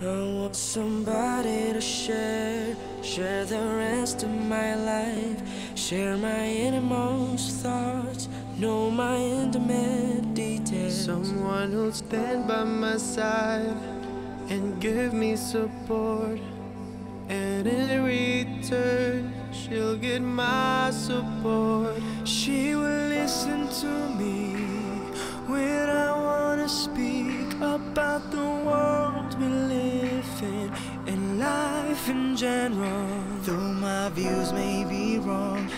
I want somebody to share, share the rest of my life, share my innermost thoughts, know my intimate details. Someone who'll stand by my side and give me support. And in return, she'll get my support. In general. Though my views may be wrong,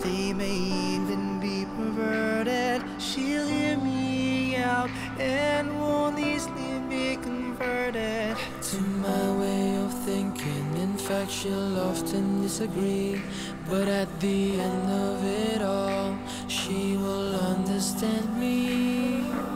they may even be perverted. She'll hear me out and won't easily be converted to my way of thinking. In fact, she'll often disagree, but at the end of it all, she will understand me.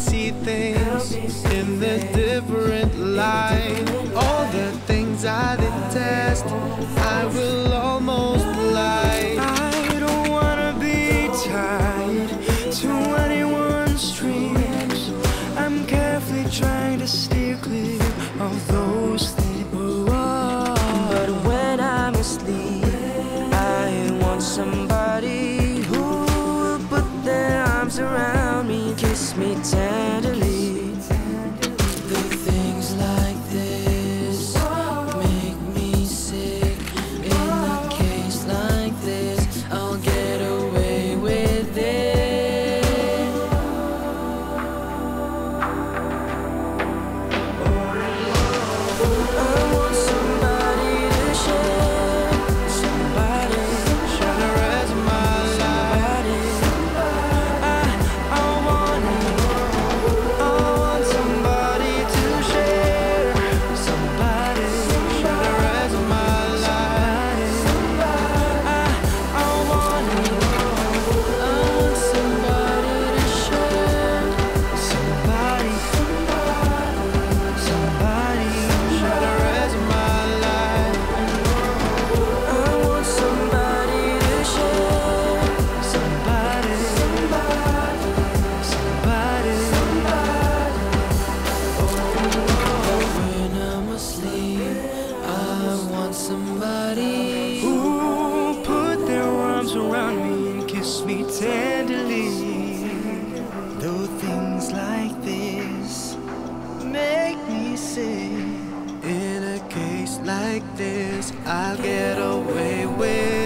See things in a different light. All the things I detest, I will almost lie. I don't wanna be tied to anyone's dreams. I'm carefully trying to steer clear of those things. But when I'm asleep, I want somebody somebody who put their arms around me and kiss me tenderly. Though things like this make me sick. In a case like this, I'll get away with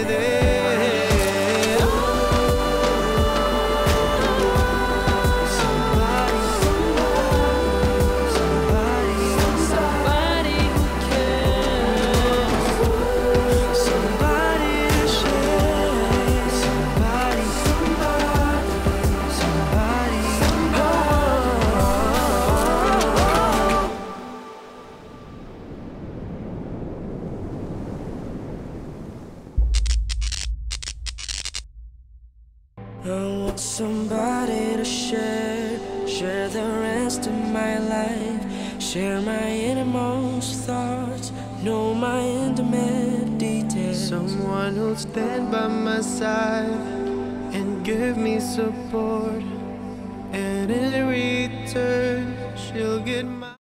I want somebody to share, share the rest of my life, share my innermost thoughts, know my intimate details. Someone who'll stand by my side and give me support. And in return, she'll get